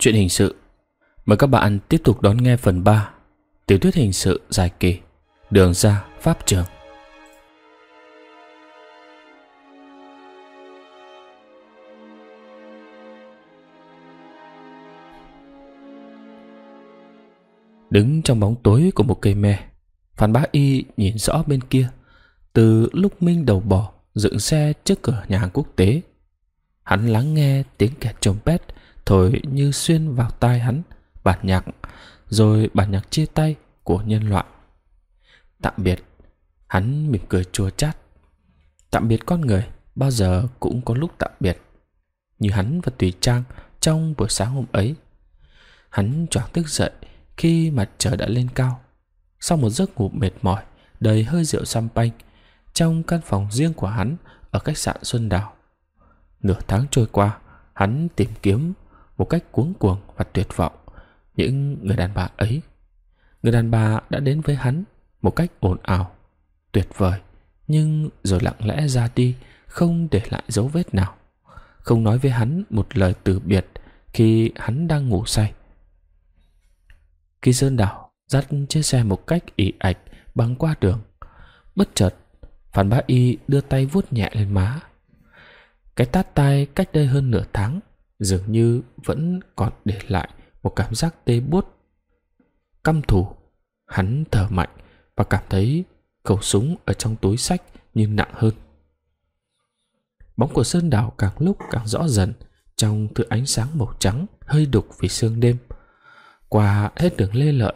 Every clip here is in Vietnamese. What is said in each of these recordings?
Chuyện hình sự. Mời các bạn tiếp tục đón nghe phần 3 Tiểu thuyết hình sự dài kỳ. Đường ra, Pháp trường. Đứng trong bóng tối của một cây me, Phan Bá Y nhìn rõ bên kia. Từ lúc Minh đầu bò, Dựng xe trước cửa nhà hàng quốc tế, Hắn lắng nghe tiếng kẹt trompet thổi như xuyên vào tai hắn, bản nhạc, rồi bản nhạc chia tay của nhân loại. Tạm biệt, hắn mỉm cười chua chát. Tạm biệt con người, bao giờ cũng có lúc tạm biệt, như hắn và tùy trang trong buổi sáng hôm ấy. Hắn choáng thức dậy khi mặt trời đã lên cao. Sau một giấc ngủ mệt mỏi, đầy hơi rượu xăm panh trong căn phòng riêng của hắn ở khách sạn xuân đào, nửa tháng trôi qua, hắn tìm kiếm một cách cuống cuồng và tuyệt vọng những người đàn bà ấy. Người đàn bà đã đến với hắn một cách ồn ào, tuyệt vời, nhưng rồi lặng lẽ ra đi, không để lại dấu vết nào. Không nói với hắn một lời từ biệt khi hắn đang ngủ say. Khi Sơn Đảo dắt chiếc xe một cách ỉ ạch băng qua đường, bất chợt Phan Bá Y đưa tay vuốt nhẹ lên má. Cái tát tay cách đây hơn nửa tháng dường như vẫn còn để lại một cảm giác tê buốt. Căm thù, hắn thở mạnh và cảm thấy khẩu súng ở trong túi sách như nặng hơn. Bóng của sơn đảo càng lúc càng rõ dần trong thứ ánh sáng màu trắng hơi đục vì sương đêm. Qua hết đường lê lợi,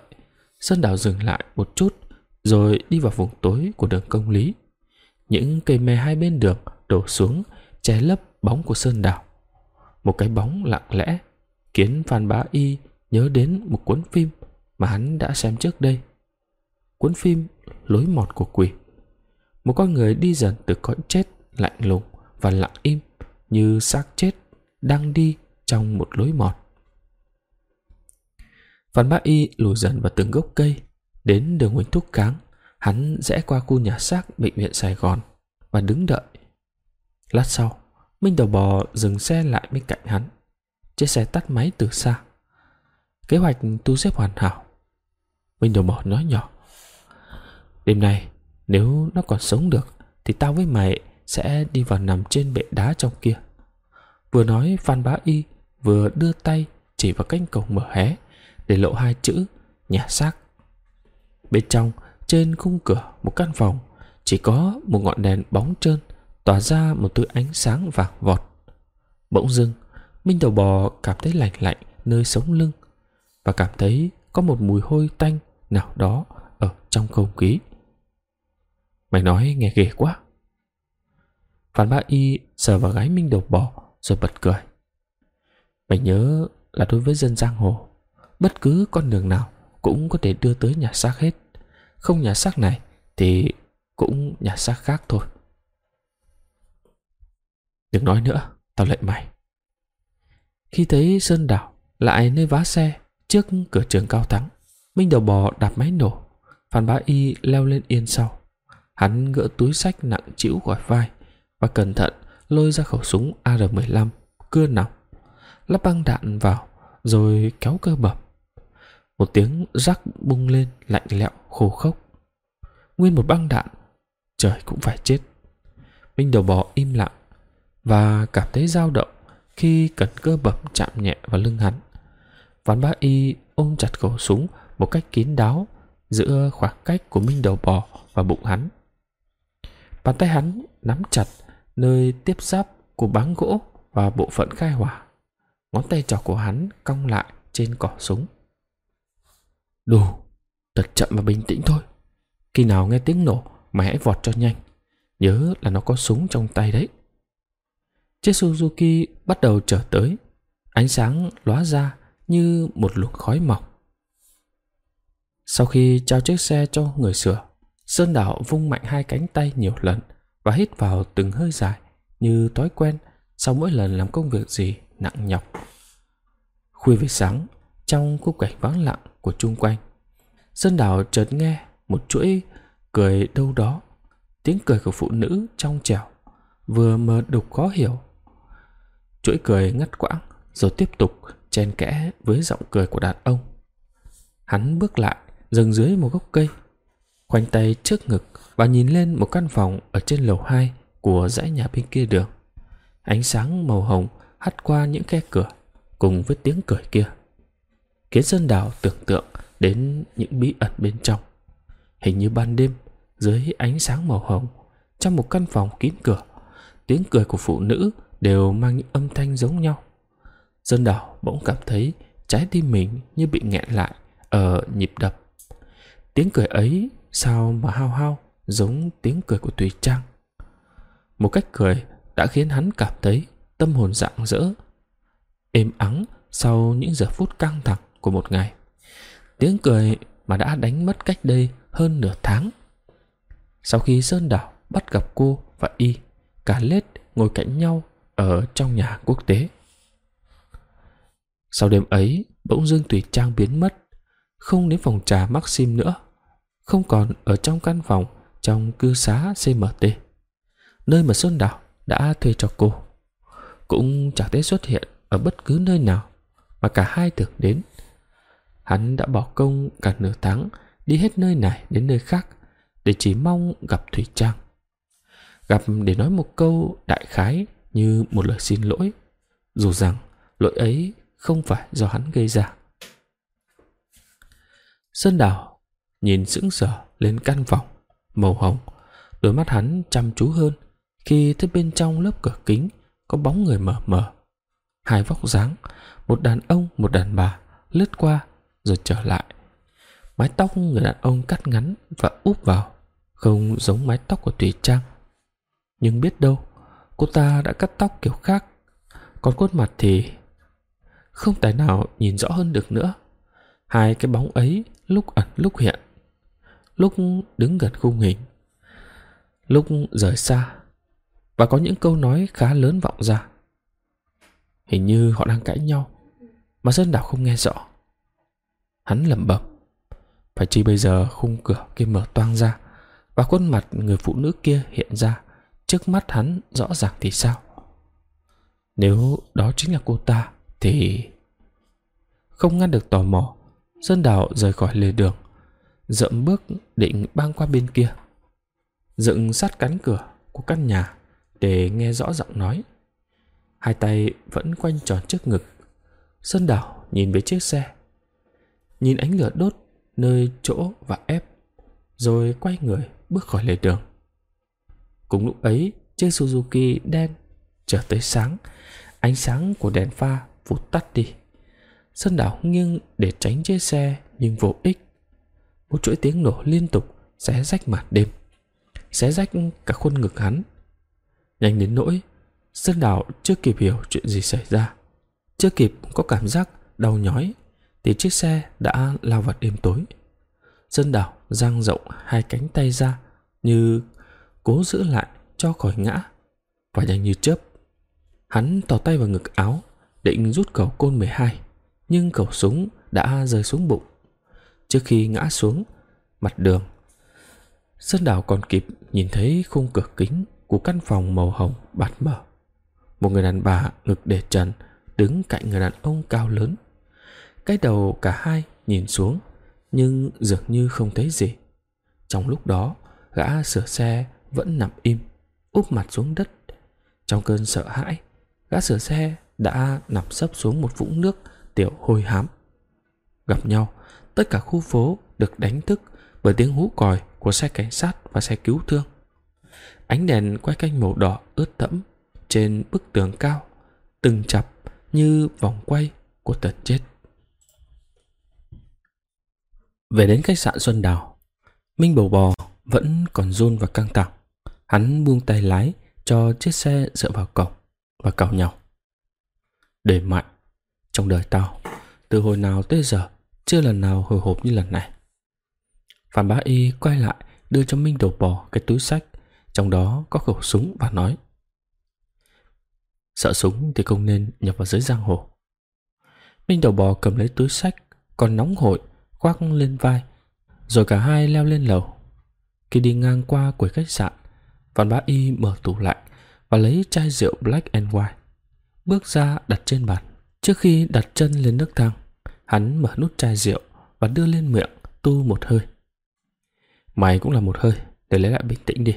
sơn đảo dừng lại một chút rồi đi vào vùng tối của đường công lý. Những cây me hai bên đường đổ xuống che lấp bóng của sơn đảo một cái bóng lặng lẽ khiến Phan Bá Y nhớ đến một cuốn phim mà hắn đã xem trước đây. Cuốn phim Lối mọt của quỷ. Một con người đi dần từ cõi chết lạnh lùng và lặng im như xác chết đang đi trong một lối mọt. Phan Bá Y lùi dần vào từng gốc cây, đến đường Huỳnh Thúc Cáng, hắn rẽ qua khu nhà xác bệnh viện Sài Gòn và đứng đợi. Lát sau, Minh đầu bò dừng xe lại bên cạnh hắn. Chiếc xe tắt máy từ xa. Kế hoạch tu xếp hoàn hảo. Minh đầu bò nói nhỏ. Đêm nay, nếu nó còn sống được, thì tao với mày sẽ đi vào nằm trên bệ đá trong kia. Vừa nói Phan Bá Y vừa đưa tay chỉ vào cánh cổng mở hé để lộ hai chữ nhà xác. Bên trong, trên khung cửa một căn phòng chỉ có một ngọn đèn bóng trơn tỏa ra một thứ ánh sáng vàng vọt. Bỗng dưng, Minh đầu bò cảm thấy lạnh lạnh nơi sống lưng và cảm thấy có một mùi hôi tanh nào đó ở trong không khí. Mày nói nghe ghê quá. Phan Ba Y sờ vào gái Minh đầu bò rồi bật cười. Mày nhớ là đối với dân giang hồ, bất cứ con đường nào cũng có thể đưa tới nhà xác hết. Không nhà xác này thì cũng nhà xác khác thôi. Đừng nói nữa, tao lệnh mày. Khi thấy Sơn Đảo lại nơi vá xe trước cửa trường cao thắng, Minh đầu bò đạp máy nổ, Phan Bá Y leo lên yên sau. Hắn gỡ túi sách nặng chịu khỏi vai và cẩn thận lôi ra khẩu súng AR-15 cưa nòng, lắp băng đạn vào rồi kéo cơ bẩm. Một tiếng rắc bung lên lạnh lẽo khô khốc. Nguyên một băng đạn, trời cũng phải chết. Minh đầu bò im lặng và cảm thấy dao động khi cần cơ bẩm chạm nhẹ vào lưng hắn. Ván bá y ôm chặt khẩu súng một cách kín đáo giữa khoảng cách của Minh đầu bò và bụng hắn. Bàn tay hắn nắm chặt nơi tiếp giáp của báng gỗ và bộ phận khai hỏa. Ngón tay trỏ của hắn cong lại trên cỏ súng. Đủ, thật chậm và bình tĩnh thôi. Khi nào nghe tiếng nổ, mày hãy vọt cho nhanh. Nhớ là nó có súng trong tay đấy. Chiếc Suzuki bắt đầu trở tới. Ánh sáng lóa ra như một luồng khói mỏng. Sau khi trao chiếc xe cho người sửa, Sơn Đảo vung mạnh hai cánh tay nhiều lần và hít vào từng hơi dài như thói quen sau mỗi lần làm công việc gì nặng nhọc. Khuya về sáng, trong khung cảnh vắng lặng của chung quanh, Sơn Đảo chợt nghe một chuỗi cười đâu đó, tiếng cười của phụ nữ trong trẻo, vừa mờ đục khó hiểu chuỗi cười ngắt quãng rồi tiếp tục chen kẽ với giọng cười của đàn ông. Hắn bước lại, dừng dưới một gốc cây, khoanh tay trước ngực và nhìn lên một căn phòng ở trên lầu 2 của dãy nhà bên kia đường. Ánh sáng màu hồng hắt qua những khe cửa cùng với tiếng cười kia. Khiến Sơn Đào tưởng tượng đến những bí ẩn bên trong. Hình như ban đêm, dưới ánh sáng màu hồng, trong một căn phòng kín cửa, tiếng cười của phụ nữ đều mang những âm thanh giống nhau. Sơn Đào bỗng cảm thấy trái tim mình như bị nghẹn lại ở nhịp đập. Tiếng cười ấy sao mà hao hao giống tiếng cười của Tùy Trang. Một cách cười đã khiến hắn cảm thấy tâm hồn rạng rỡ. Êm ắng sau những giờ phút căng thẳng của một ngày. Tiếng cười mà đã đánh mất cách đây hơn nửa tháng. Sau khi Sơn Đảo bắt gặp cô và Y, cả lết ngồi cạnh nhau ở trong nhà quốc tế. Sau đêm ấy, bỗng dưng Tùy Trang biến mất, không đến phòng trà Maxim nữa, không còn ở trong căn phòng trong cư xá CMT, nơi mà Sơn Đảo đã thuê cho cô. Cũng chẳng thể xuất hiện ở bất cứ nơi nào mà cả hai tưởng đến. Hắn đã bỏ công cả nửa tháng đi hết nơi này đến nơi khác để chỉ mong gặp Thủy Trang. Gặp để nói một câu đại khái như một lời xin lỗi, dù rằng lỗi ấy không phải do hắn gây ra. Sơn Đào nhìn sững sờ lên căn phòng màu hồng, đôi mắt hắn chăm chú hơn khi thấy bên trong lớp cửa kính có bóng người mờ mờ. Hai vóc dáng, một đàn ông, một đàn bà lướt qua rồi trở lại. Mái tóc người đàn ông cắt ngắn và úp vào, không giống mái tóc của Tùy Trang. Nhưng biết đâu, cô ta đã cắt tóc kiểu khác, còn khuôn mặt thì không tài nào nhìn rõ hơn được nữa. Hai cái bóng ấy lúc ẩn lúc hiện, lúc đứng gần khung hình, lúc rời xa, và có những câu nói khá lớn vọng ra. Hình như họ đang cãi nhau, mà Sơn Đảo không nghe rõ. Hắn lẩm bẩm, phải chi bây giờ khung cửa kia mở toang ra, và khuôn mặt người phụ nữ kia hiện ra trước mắt hắn rõ ràng thì sao? Nếu đó chính là cô ta, thì... Không ngăn được tò mò, Sơn Đào rời khỏi lề đường, dậm bước định băng qua bên kia. Dựng sát cánh cửa của căn nhà để nghe rõ giọng nói. Hai tay vẫn quanh tròn trước ngực. Sơn Đào nhìn về chiếc xe. Nhìn ánh lửa đốt nơi chỗ và ép, rồi quay người bước khỏi lề đường. Cùng lúc ấy, chiếc Suzuki đen trở tới sáng, ánh sáng của đèn pha vụt tắt đi. Sơn Đảo nghiêng để tránh chiếc xe nhưng vô ích. Một chuỗi tiếng nổ liên tục xé rách màn đêm, xé rách cả khuôn ngực hắn. Nhanh đến nỗi, Sơn Đảo chưa kịp hiểu chuyện gì xảy ra. Chưa kịp có cảm giác đau nhói thì chiếc xe đã lao vào đêm tối. Sơn Đảo giang rộng hai cánh tay ra như cố giữ lại cho khỏi ngã và nhanh như chớp. Hắn tỏ tay vào ngực áo định rút khẩu côn 12 nhưng khẩu súng đã rơi xuống bụng. Trước khi ngã xuống mặt đường, Sơn Đảo còn kịp nhìn thấy khung cửa kính của căn phòng màu hồng bạt mở. Một người đàn bà ngực để trần đứng cạnh người đàn ông cao lớn. Cái đầu cả hai nhìn xuống nhưng dường như không thấy gì. Trong lúc đó, gã sửa xe vẫn nằm im, úp mặt xuống đất. Trong cơn sợ hãi, gã sửa xe đã nằm sấp xuống một vũng nước tiểu hôi hám. Gặp nhau, tất cả khu phố được đánh thức bởi tiếng hú còi của xe cảnh sát và xe cứu thương. Ánh đèn quay canh màu đỏ ướt đẫm trên bức tường cao, từng chập như vòng quay của tật chết. Về đến khách sạn Xuân Đào, Minh Bầu Bò vẫn còn run và căng thẳng. Hắn buông tay lái cho chiếc xe dựa vào cổng và cào nhau. Để mạnh, trong đời tao, từ hồi nào tới giờ, chưa lần nào hồi hộp như lần này. Phan Bá Y quay lại đưa cho Minh Đầu Bò cái túi sách, trong đó có khẩu súng và nói Sợ súng thì không nên nhập vào giới giang hồ. Minh Đầu Bò cầm lấy túi sách, còn nóng hổi, khoác lên vai, rồi cả hai leo lên lầu. Khi đi ngang qua quầy khách sạn, Phan Bá Y mở tủ lạnh và lấy chai rượu Black and White, bước ra đặt trên bàn Trước khi đặt chân lên nước thang, hắn mở nút chai rượu và đưa lên miệng tu một hơi. Mày cũng là một hơi để lấy lại bình tĩnh đi.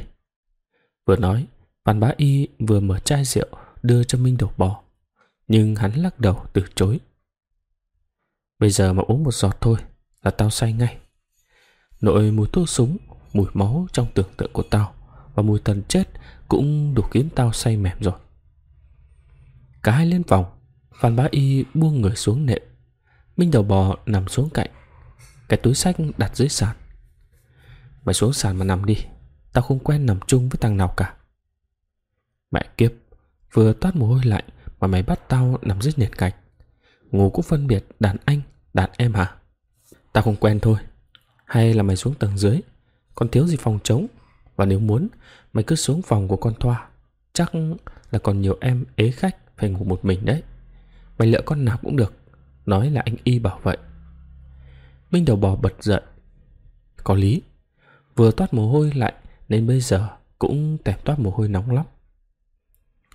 Vừa nói, Phan Bá Y vừa mở chai rượu đưa cho Minh đầu bò. Nhưng hắn lắc đầu từ chối. Bây giờ mà uống một giọt thôi là tao say ngay. Nội mùi thuốc súng, mùi máu trong tưởng tượng của tao và mùi tần chết cũng đủ khiến tao say mềm rồi. Cả hai lên phòng, Phan Bá Y buông người xuống nệm. Minh đầu bò nằm xuống cạnh. Cái túi sách đặt dưới sàn. Mày xuống sàn mà nằm đi. Tao không quen nằm chung với thằng nào cả. Mẹ kiếp, vừa toát mồ hôi lạnh mà mày bắt tao nằm dưới nền gạch. Ngủ cũng phân biệt đàn anh, đàn em hả? Tao không quen thôi. Hay là mày xuống tầng dưới, còn thiếu gì phòng trống? Và nếu muốn, mày cứ xuống phòng của con Thoa. Chắc là còn nhiều em ế khách phải ngủ một mình đấy. Mày lựa con nào cũng được. Nói là anh Y bảo vậy. Minh đầu bò bật dậy. Có lý. Vừa toát mồ hôi lạnh nên bây giờ cũng tèm toát mồ hôi nóng lắm.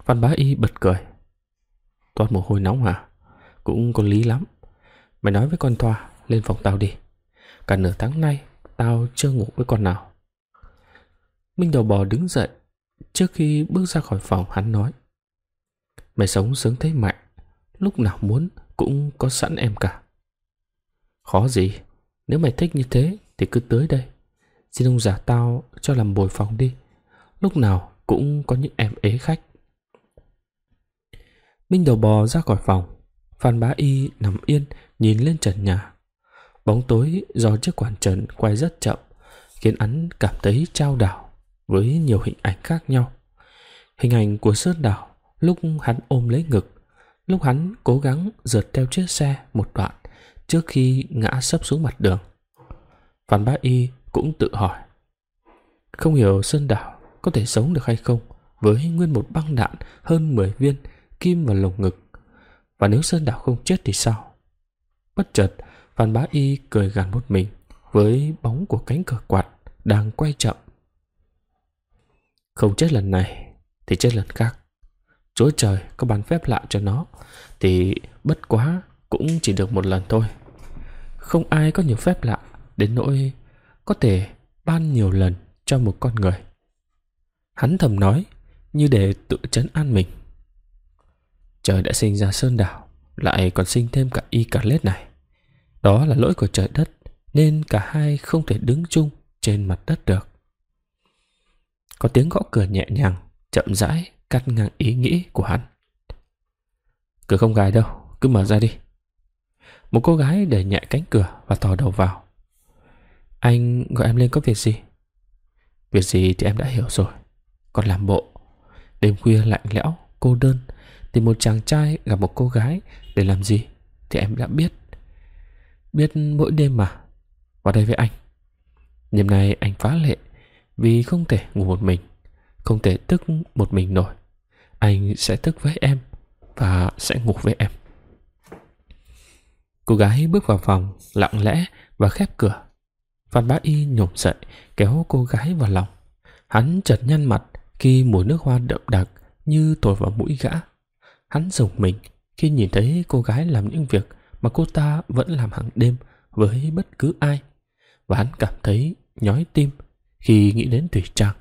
Văn bá Y bật cười. Toát mồ hôi nóng hả? Cũng có lý lắm. Mày nói với con Thoa lên phòng tao đi. Cả nửa tháng nay tao chưa ngủ với con nào. Minh đầu bò đứng dậy. Trước khi bước ra khỏi phòng hắn nói. Mày sống sướng thế mạnh. Lúc nào muốn cũng có sẵn em cả. Khó gì. Nếu mày thích như thế thì cứ tới đây. Xin ông giả tao cho làm bồi phòng đi. Lúc nào cũng có những em ế khách. Minh đầu bò ra khỏi phòng. Phan Bá Y nằm yên nhìn lên trần nhà. Bóng tối do chiếc quản trần quay rất chậm, khiến hắn cảm thấy trao đảo với nhiều hình ảnh khác nhau. Hình ảnh của Sơn Đảo lúc hắn ôm lấy ngực, lúc hắn cố gắng rượt theo chiếc xe một đoạn trước khi ngã sấp xuống mặt đường. Phan Bá Y cũng tự hỏi. Không hiểu Sơn Đảo có thể sống được hay không với nguyên một băng đạn hơn 10 viên kim vào lồng ngực. Và nếu Sơn Đảo không chết thì sao? Bất chợt, Phan Bá Y cười gằn một mình với bóng của cánh cửa quạt đang quay chậm. Không chết lần này thì chết lần khác. Chúa trời có ban phép lạ cho nó thì bất quá cũng chỉ được một lần thôi. Không ai có nhiều phép lạ đến nỗi có thể ban nhiều lần cho một con người. Hắn thầm nói như để tự chấn an mình. Trời đã sinh ra Sơn Đảo, lại còn sinh thêm cả Y Cả Lết này. Đó là lỗi của trời đất, nên cả hai không thể đứng chung trên mặt đất được. Có tiếng gõ cửa nhẹ nhàng, chậm rãi cắt ngang ý nghĩ của hắn. Cửa không gài đâu, cứ mở ra đi. Một cô gái đẩy nhẹ cánh cửa và thò đầu vào. Anh gọi em lên có việc gì? Việc gì thì em đã hiểu rồi. Còn làm bộ. Đêm khuya lạnh lẽo, cô đơn, tìm một chàng trai gặp một cô gái để làm gì thì em đã biết. Biết mỗi đêm mà. Vào đây với anh. Đêm nay anh phá lệ vì không thể ngủ một mình, không thể tức một mình nổi. Anh sẽ tức với em và sẽ ngủ với em. Cô gái bước vào phòng lặng lẽ và khép cửa. Phan Bá Y nhổm dậy kéo cô gái vào lòng. Hắn chợt nhăn mặt khi mùi nước hoa đậm đặc như thổi vào mũi gã. Hắn rùng mình khi nhìn thấy cô gái làm những việc mà cô ta vẫn làm hàng đêm với bất cứ ai. Và hắn cảm thấy nhói tim khi nghĩ đến Thủy Trang.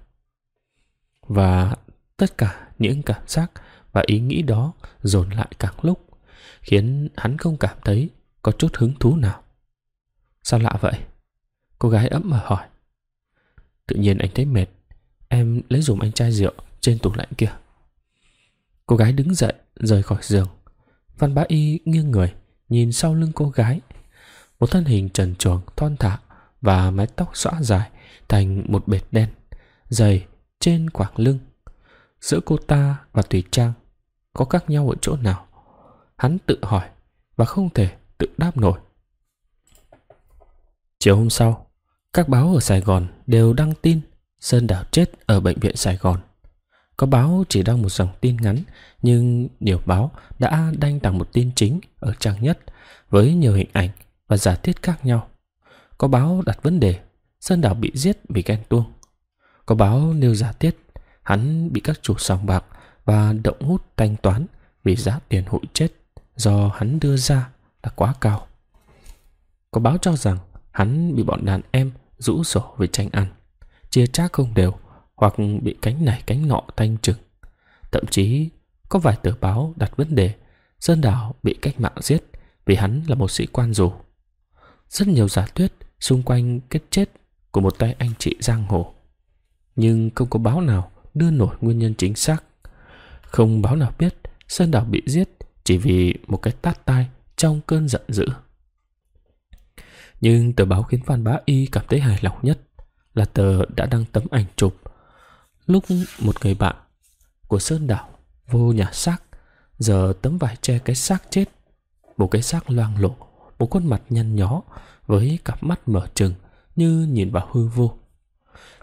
Và tất cả những cảm giác và ý nghĩ đó dồn lại càng lúc, khiến hắn không cảm thấy có chút hứng thú nào. Sao lạ vậy? Cô gái ấm mà hỏi. Tự nhiên anh thấy mệt, em lấy dùm anh chai rượu trên tủ lạnh kia. Cô gái đứng dậy, rời khỏi giường. Văn Bá Y nghiêng người, nhìn sau lưng cô gái. Một thân hình trần truồng, thon thả và mái tóc xõa dài thành một bệt đen, dày trên quảng lưng. Giữa cô ta và tùy Trang có khác nhau ở chỗ nào? Hắn tự hỏi và không thể tự đáp nổi. Chiều hôm sau, các báo ở Sài Gòn đều đăng tin Sơn Đảo chết ở bệnh viện Sài Gòn. Có báo chỉ đăng một dòng tin ngắn, nhưng nhiều báo đã đăng tặng một tin chính ở trang nhất với nhiều hình ảnh và giả thiết khác nhau. Có báo đặt vấn đề Sơn Đảo bị giết vì ghen tuông. Có báo nêu giả tiết hắn bị các chủ sòng bạc và động hút thanh toán vì giá tiền hụi chết do hắn đưa ra là quá cao. Có báo cho rằng hắn bị bọn đàn em rũ sổ về tranh ăn, chia trác không đều hoặc bị cánh này cánh nọ thanh trừng Thậm chí có vài tờ báo đặt vấn đề Sơn Đảo bị cách mạng giết vì hắn là một sĩ quan dù. Rất nhiều giả thuyết xung quanh cái chết của một tay anh chị giang hồ. Nhưng không có báo nào đưa nổi nguyên nhân chính xác. Không báo nào biết Sơn Đảo bị giết chỉ vì một cái tát tai trong cơn giận dữ. Nhưng tờ báo khiến Phan Bá Y cảm thấy hài lòng nhất là tờ đã đăng tấm ảnh chụp lúc một người bạn của Sơn Đảo vô nhà xác giờ tấm vải che cái xác chết, một cái xác loang lộ một khuôn mặt nhăn nhó với cặp mắt mở trừng như nhìn vào hư vô.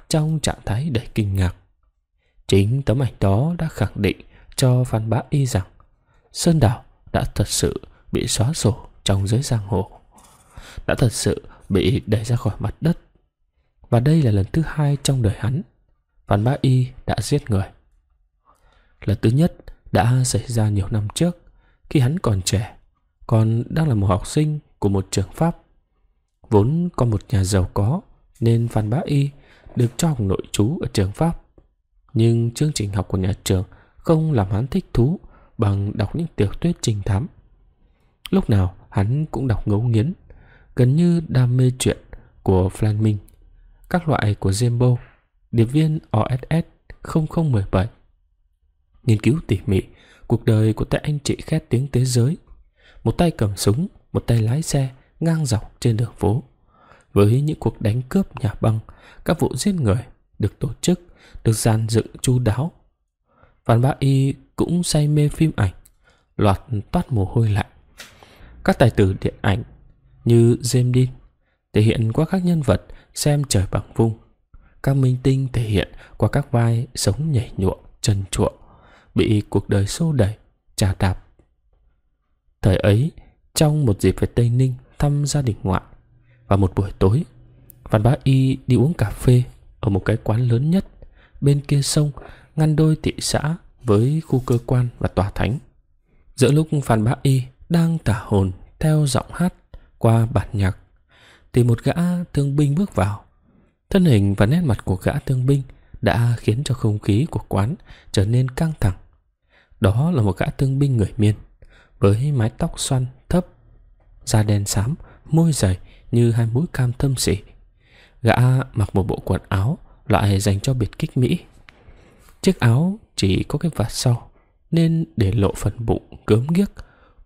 Trong trạng thái đầy kinh ngạc, chính tấm ảnh đó đã khẳng định cho phan bá y rằng sơn đảo đã thật sự bị xóa sổ trong giới giang hồ, đã thật sự bị đẩy ra khỏi mặt đất. Và đây là lần thứ hai trong đời hắn, phan bá y đã giết người. Lần thứ nhất đã xảy ra nhiều năm trước, khi hắn còn trẻ, còn đang là một học sinh của một trường Pháp. Vốn có một nhà giàu có nên Phan Bá Y được cho học nội trú ở trường Pháp. Nhưng chương trình học của nhà trường không làm hắn thích thú bằng đọc những tiểu thuyết trinh thám. Lúc nào hắn cũng đọc ngấu nghiến, gần như đam mê chuyện của Fleming, các loại của Zembo, điệp viên OSS 0017 nghiên cứu tỉ mỉ cuộc đời của tay anh chị khét tiếng thế giới. Một tay cầm súng, một tay lái xe ngang dọc trên đường phố. Với những cuộc đánh cướp nhà băng, các vụ giết người được tổ chức, được dàn dựng chu đáo. Phan Bá Y cũng say mê phim ảnh, loạt toát mồ hôi lạnh. Các tài tử điện ảnh như James Dean thể hiện qua các nhân vật xem trời bằng vung. Các minh tinh thể hiện qua các vai sống nhảy nhụa, trần chuộng bị cuộc đời xô đẩy, trà đạp. Thời ấy, trong một dịp về Tây Ninh thăm gia đình ngoại, và một buổi tối, Phan Bá Y đi uống cà phê ở một cái quán lớn nhất bên kia sông ngăn đôi thị xã với khu cơ quan và tòa thánh. Giữa lúc Phan Bá Y đang tả hồn theo giọng hát qua bản nhạc thì một gã thương binh bước vào. Thân hình và nét mặt của gã thương binh đã khiến cho không khí của quán trở nên căng thẳng. Đó là một gã thương binh người miên, với mái tóc xoăn da đen xám, môi dày như hai mũi cam thâm sỉ. Gã mặc một bộ quần áo loại dành cho biệt kích Mỹ. Chiếc áo chỉ có cái vạt sau, nên để lộ phần bụng cớm ghiếc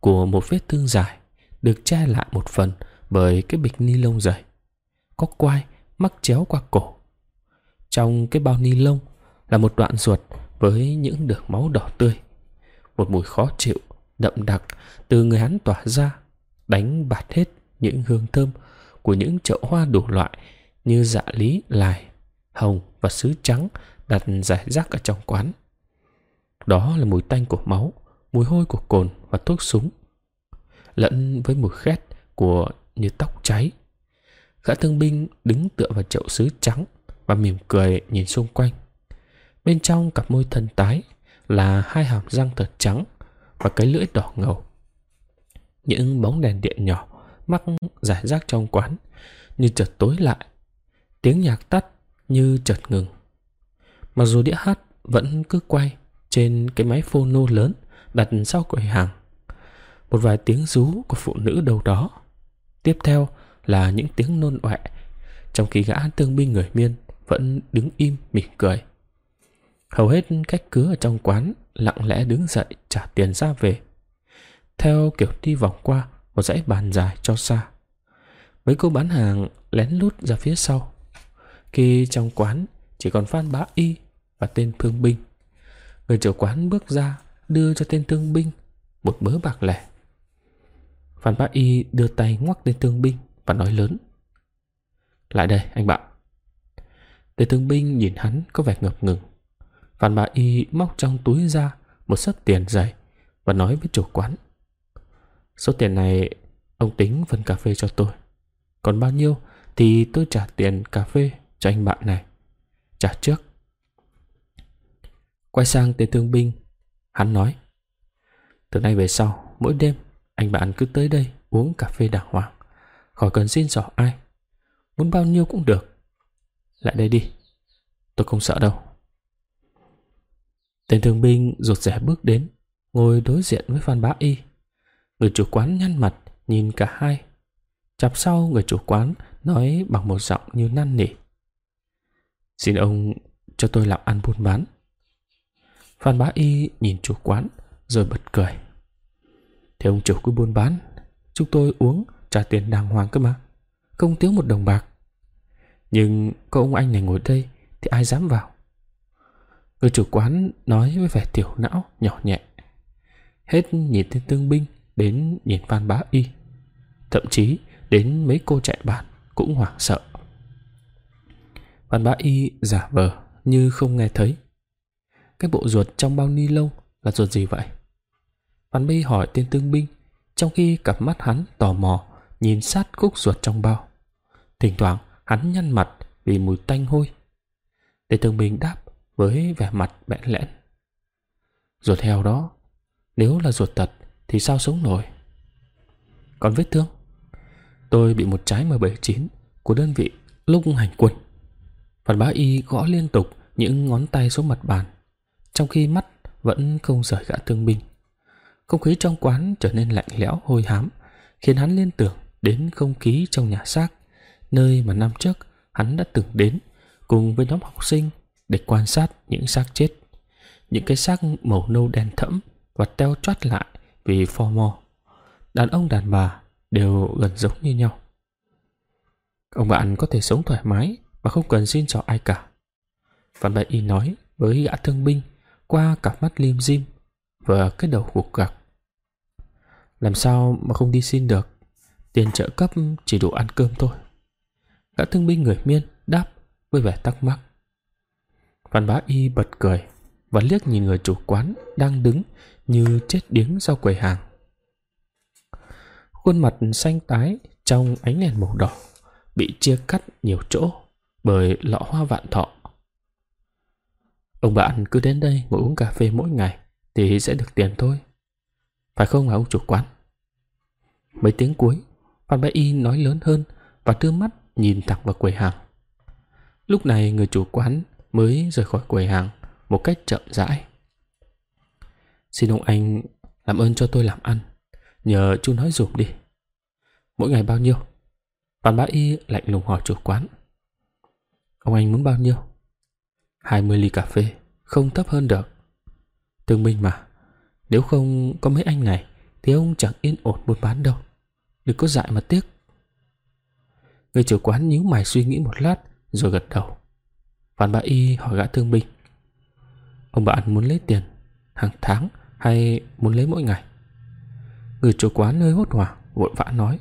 của một vết thương dài, được che lại một phần bởi cái bịch ni lông dày. Có quai mắc chéo qua cổ. Trong cái bao ni lông là một đoạn ruột với những đường máu đỏ tươi một mùi khó chịu, đậm đặc từ người hắn tỏa ra, đánh bạt hết những hương thơm của những chậu hoa đủ loại như dạ lý, lài, hồng và sứ trắng đặt rải rác ở trong quán. Đó là mùi tanh của máu, mùi hôi của cồn và thuốc súng, lẫn với mùi khét của như tóc cháy. Gã thương binh đứng tựa vào chậu sứ trắng và mỉm cười nhìn xung quanh. Bên trong cặp môi thân tái là hai hàm răng thật trắng và cái lưỡi đỏ ngầu. Những bóng đèn điện nhỏ mắc rải rác trong quán, như chợt tối lại. Tiếng nhạc tắt như chợt ngừng. Mặc dù đĩa hát vẫn cứ quay trên cái máy phono lớn đặt sau quầy hàng. Một vài tiếng rú của phụ nữ đâu đó. Tiếp theo là những tiếng nôn ọe, trong khi gã tương binh người miên vẫn đứng im mỉm cười. Hầu hết khách cứ ở trong quán lặng lẽ đứng dậy trả tiền ra về. Theo kiểu đi vòng qua một dãy bàn dài cho xa. Mấy cô bán hàng lén lút ra phía sau. Khi trong quán, chỉ còn Phan Bá Y và tên thương binh. Người chủ quán bước ra, đưa cho tên thương binh một mớ bạc lẻ. Phan Bá Y đưa tay ngoắc tên thương binh và nói lớn. Lại đây, anh bạn. Tên thương binh nhìn hắn có vẻ ngập ngừng. Phan bá Y móc trong túi ra một sấp tiền dày và nói với chủ quán. Số tiền này ông tính phần cà phê cho tôi. Còn bao nhiêu thì tôi trả tiền cà phê cho anh bạn này. Trả trước. Quay sang tên thương binh, hắn nói. Từ nay về sau, mỗi đêm anh bạn cứ tới đây uống cà phê đàng hoàng. Khỏi cần xin xỏ ai. Muốn bao nhiêu cũng được. Lại đây đi. Tôi không sợ đâu. Tên thương binh rụt rẻ bước đến, ngồi đối diện với Phan Bá Y. Người chủ quán nhăn mặt, nhìn cả hai. Chặp sau người chủ quán nói bằng một giọng như năn nỉ. Xin ông cho tôi làm ăn buôn bán. Phan Bá Y nhìn chủ quán rồi bật cười. Thế ông chủ cứ buôn bán, chúng tôi uống trả tiền đàng hoàng cơ mà, không thiếu một đồng bạc. Nhưng có ông anh này ngồi đây thì ai dám vào. Người chủ quán nói với vẻ tiểu não nhỏ nhẹ. Hết nhìn tên tương binh đến nhìn Phan Bá Y. Thậm chí đến mấy cô chạy bàn cũng hoảng sợ. Phan Bá Y giả vờ như không nghe thấy. Cái bộ ruột trong bao ni lông là ruột gì vậy? Phan bê hỏi tên tương binh trong khi cặp mắt hắn tò mò nhìn sát khúc ruột trong bao. Thỉnh thoảng hắn nhăn mặt vì mùi tanh hôi. Tên tương binh đáp với vẻ mặt bẽn lẽn. Ruột heo đó, nếu là ruột thật thì sao sống nổi? Còn vết thương? Tôi bị một trái M79 của đơn vị lúc hành quân. Phật bá y gõ liên tục những ngón tay xuống mặt bàn, trong khi mắt vẫn không rời gã thương binh. Không khí trong quán trở nên lạnh lẽo hôi hám, khiến hắn liên tưởng đến không khí trong nhà xác, nơi mà năm trước hắn đã từng đến cùng với nhóm học sinh để quan sát những xác chết. Những cái xác màu nâu đen thẫm và teo chót lại vì pho. Đàn ông đàn bà đều gần giống như nhau. Ông bạn có thể sống thoải mái mà không cần xin cho ai cả. Phan Bạch Y nói với gã thương binh qua cặp mắt lim dim và cái đầu gục gặc. Làm sao mà không đi xin được? Tiền trợ cấp chỉ đủ ăn cơm thôi. Gã thương binh người miên đáp với vẻ tắc mắc. Phan Bá Y bật cười và liếc nhìn người chủ quán đang đứng như chết điếng sau quầy hàng. Khuôn mặt xanh tái trong ánh đèn màu đỏ bị chia cắt nhiều chỗ bởi lọ hoa vạn thọ. Ông bạn cứ đến đây ngồi uống cà phê mỗi ngày thì sẽ được tiền thôi. Phải không hả ông chủ quán? Mấy tiếng cuối, Phan bái Y nói lớn hơn và đưa mắt nhìn thẳng vào quầy hàng. Lúc này người chủ quán mới rời khỏi quầy hàng một cách chậm rãi. Xin ông anh làm ơn cho tôi làm ăn, nhờ chú nói dùm đi. Mỗi ngày bao nhiêu? Phan bá y lạnh lùng hỏi chủ quán. Ông anh muốn bao nhiêu? 20 ly cà phê, không thấp hơn được. Thương minh mà, nếu không có mấy anh này thì ông chẳng yên ổn buôn bán đâu. Đừng có dại mà tiếc. Người chủ quán nhíu mày suy nghĩ một lát rồi gật đầu. Phan Bá Y hỏi gã thương binh Ông bạn muốn lấy tiền hàng tháng hay muốn lấy mỗi ngày? Người chủ quán nơi hốt hoảng, vội vã nói.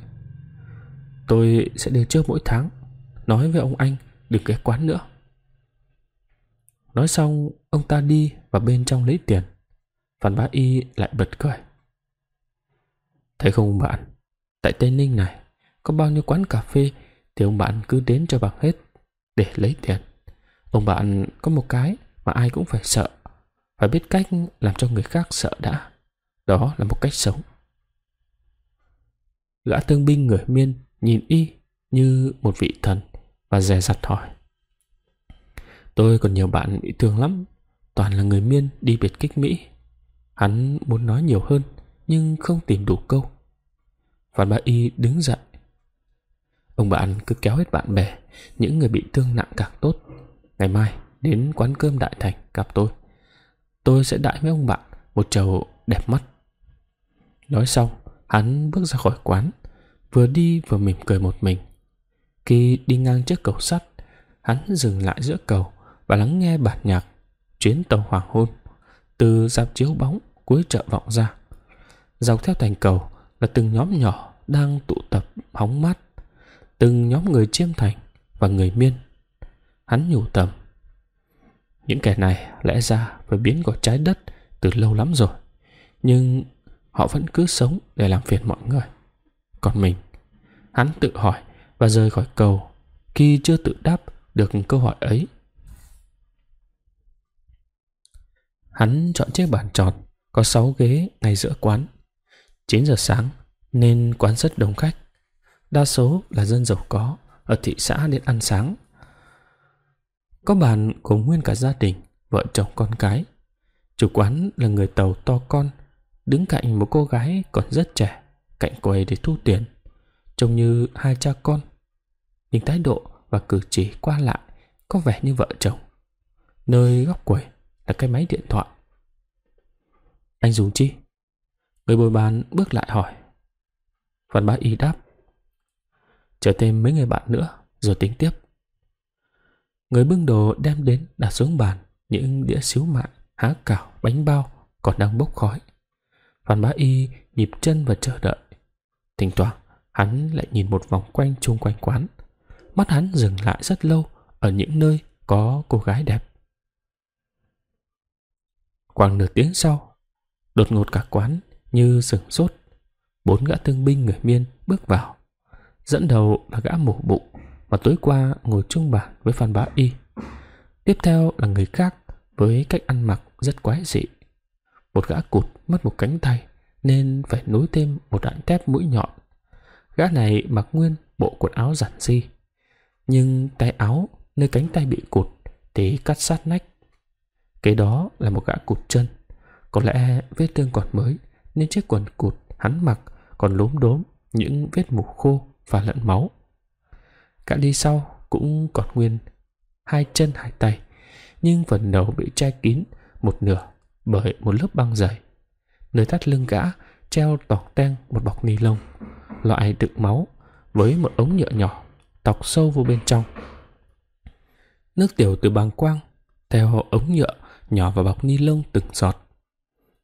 Tôi sẽ đưa trước mỗi tháng, Nói với ông anh, đừng ghé quán nữa. Nói xong, ông ta đi vào bên trong lấy tiền. Phan Bá Y lại bật cười. Thấy không ông bạn, Tại Tây Ninh này, Có bao nhiêu quán cà phê Thì ông bạn cứ đến cho bằng hết Để lấy tiền. Ông bạn có một cái mà ai cũng phải sợ. Phải biết cách làm cho người khác sợ đã. Đó là một cách sống. Gã thương binh người miên nhìn y như một vị thần Và dè dặt hỏi. Tôi còn nhiều bạn bị thương lắm. Toàn là người miên đi biệt kích Mỹ. Hắn muốn nói nhiều hơn, Nhưng không tìm đủ câu. Phan Ba Y đứng dậy. Ông bạn cứ kéo hết bạn bè, Những người bị thương nặng càng tốt. Ngày mai đến quán cơm Đại Thành gặp tôi. Tôi sẽ đãi với ông bạn, một chầu đẹp mắt. Nói xong, Hắn bước ra khỏi quán, Vừa đi vừa mỉm cười một mình. Khi đi ngang trước cầu sắt, Hắn dừng lại giữa cầu Và lắng nghe bản nhạc Chuyến tàu hoàng hôn Từ dạp chiếu bóng cuối chợ vọng ra. Dọc theo thành cầu Là từng nhóm nhỏ đang tụ tập hóng mát, Từng nhóm người chiêm thành Và người miên. Hắn nhủ tầm những kẻ này lẽ ra phải biến khỏi trái đất từ lâu lắm rồi. Nhưng họ vẫn cứ sống để làm phiền mọi người. Còn mình, Hắn tự hỏi và rời khỏi cầu Khi chưa tự đáp được câu hỏi ấy. Hắn chọn chiếc bàn tròn Có 6 ghế ngay giữa quán. 9 giờ sáng Nên quán rất đông khách. Đa số là dân giàu có Ở thị xã đến ăn sáng. Có bàn cùng nguyên cả gia đình, Vợ chồng con cái. Chủ quán là người tàu to con, Đứng cạnh một cô gái còn rất trẻ, Cạnh quầy để thu tiền, Trông như hai cha con. Nhưng thái độ và cử chỉ qua lại Có vẻ như vợ chồng. Nơi góc quầy là cái máy điện thoại. Anh dùng chi? Người bồi bàn bước lại hỏi. Văn bá y đáp. Chờ thêm mấy người bạn nữa, Rồi tính tiếp. Người bưng đồ đem đến đặt xuống bàn Những đĩa xíu mại, há cảo, bánh bao Còn đang bốc khói. Phan bá y nhịp chân và chờ đợi. Thỉnh thoảng Hắn lại nhìn một vòng quanh chung quanh quán. Mắt hắn dừng lại rất lâu Ở những nơi có cô gái đẹp. Khoảng nửa tiếng sau Đột ngột cả quán như sừng sốt. Bốn gã thương binh người miên bước vào. Dẫn đầu là gã mổ bụng. Và tối qua ngồi chung bàn với Phan Bá Y. Tiếp theo là người khác Với cách ăn mặc rất quái dị. Một gã cụt mất một cánh tay Nên phải nối thêm một đoạn thép mũi nhọn. Gã này mặc nguyên bộ quần áo giản dị, Nhưng tay áo nơi cánh tay bị cụt Thì cắt sát nách. Kế đó là một gã cụt chân, Có lẽ vết thương còn mới Nên chiếc quần cụt hắn mặc Còn lốm đốm những vết mủ khô và lẫn máu cả đi sau cũng còn nguyên Hai chân hai tay Nhưng phần đầu bị che kín Một nửa bởi một lớp băng dày Nơi thắt lưng gã Treo tỏng teng một bọc ni lông Loại đựng máu Với một ống nhựa nhỏ Tọc sâu vô bên trong Nước tiểu từ bàng quang Theo ống nhựa nhỏ vào bọc ni lông từng giọt.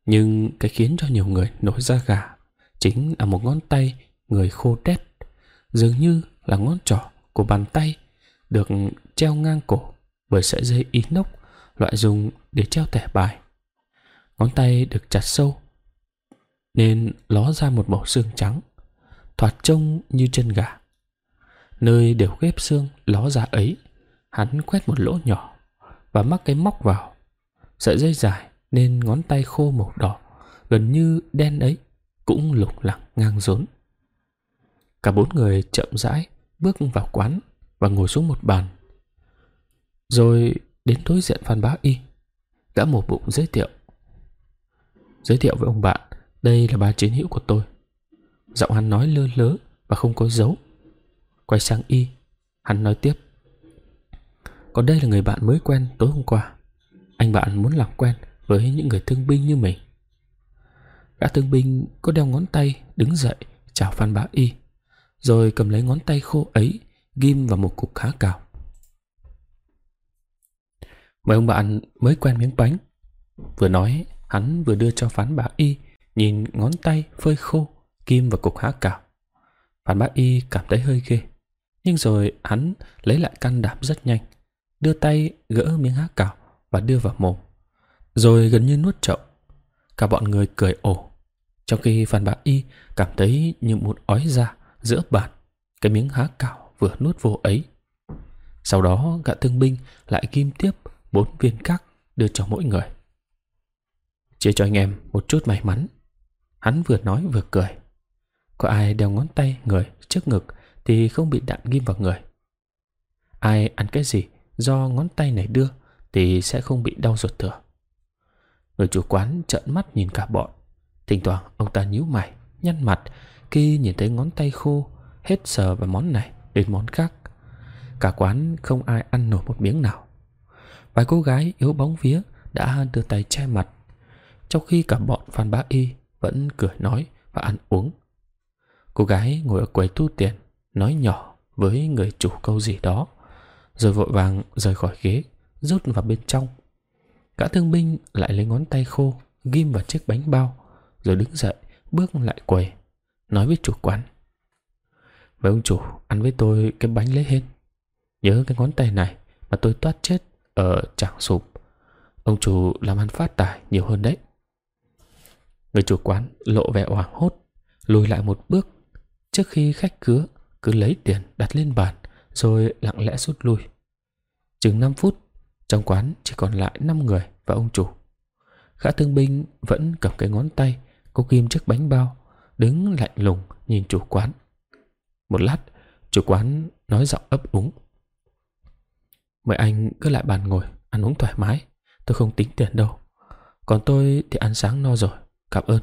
Nhưng cái khiến cho nhiều người nổi da gà chính là một ngón tay người khô đét, dường như là ngón trỏ của bàn tay được treo ngang cổ bởi sợi dây inox loại dùng để treo thẻ bài. Ngón tay được chặt sâu nên ló ra một màu xương trắng, thoạt trông như chân gà. Nơi đều ghép xương ló ra ấy, hắn quét một lỗ nhỏ và mắc cái móc vào Sợi dây dài nên ngón tay khô màu đỏ Gần như đen ấy Cũng lục lẳng ngang rốn Cả bốn người chậm rãi Bước vào quán Và ngồi xuống một bàn. Rồi đến đối diện Phan Bá Y, Gã mổ bụng giới thiệu. Giới thiệu với ông bạn, Đây là ba chiến hữu của tôi. Giọng hắn nói lơ lớ Và không có dấu. Quay sang Y, Hắn nói tiếp. Còn đây là người bạn mới quen tối hôm qua. Anh bạn muốn làm quen với những người thương binh như mình. Gã thương binh có đeo ngón tay đứng dậy chào Phan Bá Y. Rồi cầm lấy ngón tay khô ấy, ghim vào một cục khá cao. Mời ông bạn mới quen miếng bánh Vừa nói, hắn vừa đưa cho phán Bá Y, Nhìn ngón tay phơi khô Kim vào cục há cào phán Bá Y cảm thấy hơi ghê, Nhưng rồi hắn lấy lại can đảm rất nhanh, Đưa tay gỡ miếng há cào và đưa vào mồm. Rồi gần như nuốt chậu. Cả bọn người cười ổ. Trong khi phán Bá Y cảm thấy như muốn ói ra giữa bàn cái miếng há cảo vừa nuốt vô ấy. Sau đó gã thương binh lại kim tiếp bốn viên cắc đưa cho mỗi người. Chia cho anh em một chút may mắn. Hắn vừa nói vừa cười. Có ai đeo ngón tay người trước ngực thì không bị đạn ghim vào người. Ai ăn cái gì do ngón tay này đưa thì sẽ không bị đau ruột thừa. Người chủ quán trợn mắt nhìn cả bọn. Thỉnh thoảng ông ta nhíu mày, nhăn mặt khi nhìn thấy ngón tay khô hết sờ vào món này đến món khác. Cả quán không ai ăn nổi một miếng nào. Vài cô gái yếu bóng vía đã đưa tay che mặt, trong khi cả bọn Phan Bá Y vẫn cười nói và ăn uống. Cô gái ngồi ở quầy thu tiền, nói nhỏ với người chủ câu gì đó, rồi vội vàng rời khỏi ghế rút vào bên trong. Gã thương binh lại lấy ngón tay khô ghim vào chiếc bánh bao rồi đứng dậy bước lại quầy nói với chủ quán. Mấy ông chủ ăn với tôi cái bánh lấy hên nhớ cái ngón tay này mà tôi toát chết ở trảng sụp. Ông chủ làm ăn phát tài nhiều hơn đấy. Người chủ quán lộ vẻ hoảng hốt, lùi lại một bước. Trước khi khách cứa cứ lấy tiền đặt lên bàn, rồi lặng lẽ rút lui. Chừng 5 phút, trong quán chỉ còn lại 5 người và ông chủ. Gã thương binh vẫn cầm cái ngón tay có kim chiếc bánh bao đứng lạnh lùng nhìn chủ quán. Một lát, chủ quán nói giọng ấp úng. Mời anh cứ lại bàn ngồi, ăn uống thoải mái. Tôi không tính tiền đâu. Còn tôi thì ăn sáng no rồi, cảm ơn.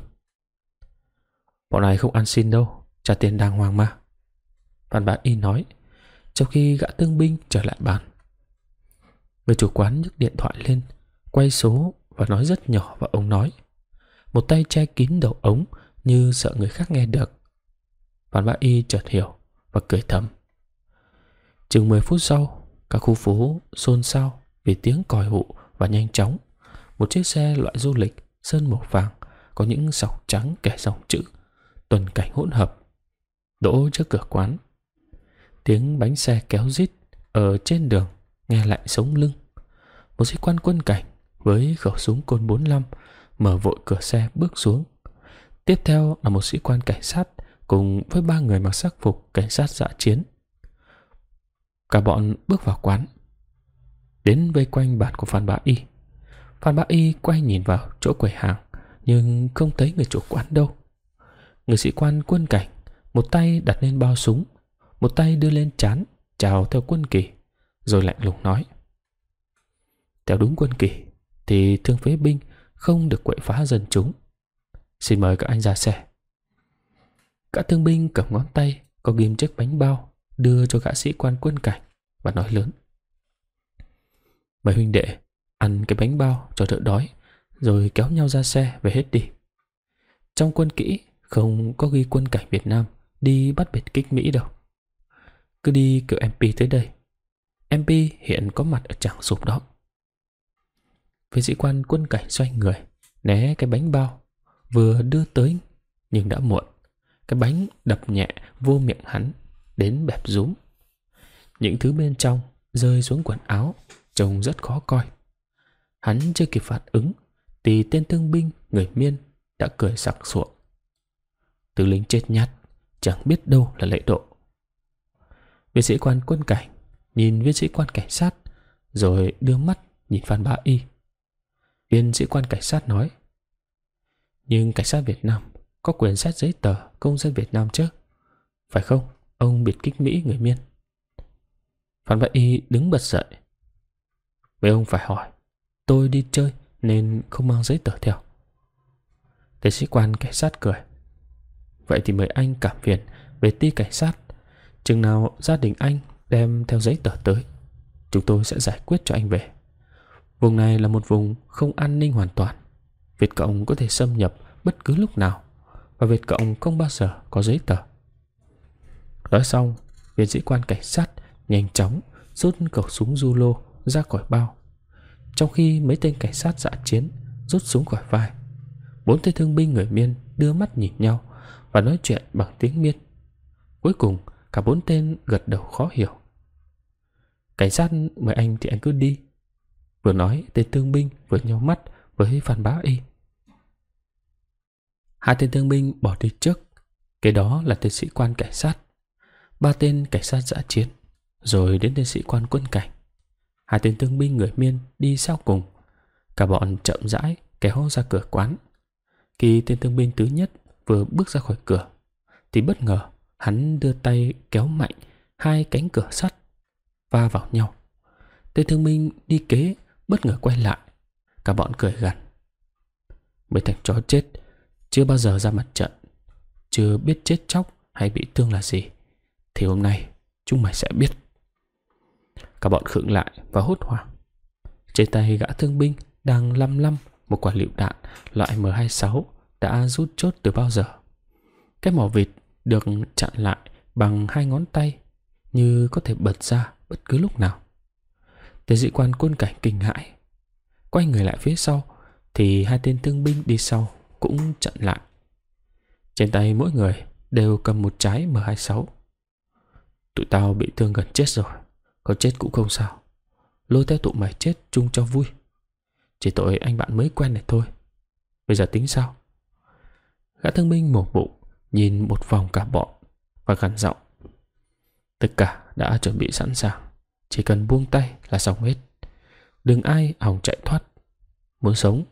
Bọn này không ăn xin đâu, trả tiền đàng hoàng mà. Phan Bá Y nói, trong khi gã tương binh trở lại bàn. Người chủ quán nhấc điện thoại lên, quay số và nói rất nhỏ và ông nói. Một tay che kín đầu ống như sợ người khác nghe được. Phan Bá Y chợt hiểu và cười thầm. Chừng 10 phút sau, cả khu phố xôn xao vì tiếng còi hụ và nhanh chóng. Một chiếc xe loại du lịch sơn màu vàng có những sọc trắng kẻ dòng chữ tuần cảnh hỗn hợp đỗ trước cửa quán. Tiếng bánh xe kéo rít ở trên đường nghe lại sống lưng. Một sĩ quan quân cảnh với khẩu súng côn 45 mở vội cửa xe bước xuống. Tiếp theo là một sĩ quan cảnh sát cùng với ba người mặc sắc phục cảnh sát dạ chiến. Cả bọn bước vào quán. Đến vây quanh bàn của Phan Bá Y. Phan Bá Y quay nhìn vào chỗ quầy hàng nhưng không thấy người chủ quán đâu. Người sĩ quan quân cảnh một tay đặt lên bao súng, một tay đưa lên chán chào theo quân kỳ, rồi lạnh lùng nói. Theo đúng quân kỳ thì thương phế binh không được quậy phá dân chúng. Xin mời các anh ra xe. Cả thương binh cầm ngón tay có ghim chiếc bánh bao đưa cho gã sĩ quan quân cảnh và nói lớn. Mời huynh đệ ăn cái bánh bao cho đỡ đói rồi kéo nhau ra xe về hết đi. Trong quân kỹ không có ghi quân cảnh Việt Nam đi bắt biệt kích Mỹ đâu. Cứ đi kiểu MP tới đây. MP hiện có mặt ở trảng sụp đó. Vị sĩ quan quân cảnh xoay người, né cái bánh bao, vừa đưa tới nhưng đã muộn. Cái bánh đập nhẹ vô miệng hắn, đến bẹp rúm. Những thứ bên trong rơi xuống quần áo, trông rất khó coi. Hắn chưa kịp phản ứng, thì tên thương binh người miên đã cười sặc sụa. Tứ lính chết nhát, chẳng biết đâu là lệ độ. Viên sĩ quan quân cảnh nhìn viên sĩ quan cảnh sát rồi đưa mắt nhìn Phan Bá Y. Viên sĩ quan cảnh sát nói nhưng cảnh sát Việt Nam có quyền xét giấy tờ công dân Việt Nam chứ? Phải không, ông biệt kích Mỹ người miên? Phan Bạch Y đứng bật dậy. Vậy ông phải hỏi, tôi đi chơi nên không mang giấy tờ theo. Tên sĩ quan cảnh sát cười. Vậy thì mời anh cảm phiền về ti cảnh sát. Chừng nào gia đình anh đem theo giấy tờ tới, chúng tôi sẽ giải quyết cho anh về. Vùng này là một vùng không an ninh hoàn toàn. Việt Cộng có thể xâm nhập bất cứ lúc nào và Việt Cộng không bao giờ có giấy tờ. Nói xong, viên sĩ quan cảnh sát nhanh chóng rút khẩu súng du lô ra khỏi bao. Trong khi mấy tên cảnh sát dạ chiến rút súng khỏi vai, bốn tên thương binh người miên đưa mắt nhìn nhau và nói chuyện bằng tiếng miên. Cuối cùng, cả bốn tên gật đầu khó hiểu. Cảnh sát mời anh thì anh cứ đi. Vừa nói, tên thương binh vừa nhau mắt với Phan Bá Y. Hai tên thương binh bỏ đi trước, cái đó là tên sĩ quan cảnh sát. Ba tên cảnh sát giã chiến, rồi đến tên sĩ quan quân cảnh. Hai tên thương binh người miên đi sau cùng. Cả bọn chậm rãi kéo ra cửa quán. Khi tên thương binh thứ nhất vừa bước ra khỏi cửa thì bất ngờ hắn đưa tay kéo mạnh hai cánh cửa sắt va vào nhau. Tên thương binh đi kế bất ngờ quay lại. Cả bọn cười gằn. Mấy thằng chó chết chưa bao giờ ra mặt trận, chưa biết chết chóc hay bị thương là gì, thì hôm nay chúng mày sẽ biết. Cả bọn khựng lại và hốt hoảng. Trên tay gã thương binh đang lăm lăm một quả lựu đạn loại M26 đã rút chốt từ bao giờ. Cái mỏ vịt được chặn lại bằng hai ngón tay như có thể bật ra bất cứ lúc nào. Tên sĩ quan quân cảnh kinh hãi. Quay người lại phía sau thì hai tên thương binh đi sau cũng chặn lại. Trên tay mỗi người đều cầm một trái M26. Tụi tao bị thương gần chết rồi, có chết cũng không sao. Lôi theo tụi mày chết chung cho vui. Chỉ tội anh bạn mới quen này thôi. Bây giờ tính sao? Gã thương binh mổ bụng nhìn một vòng cả bọn và gằn giọng. Tất cả đã chuẩn bị sẵn sàng, chỉ cần buông tay là xong hết. Đừng ai hòng chạy thoát. Muốn sống,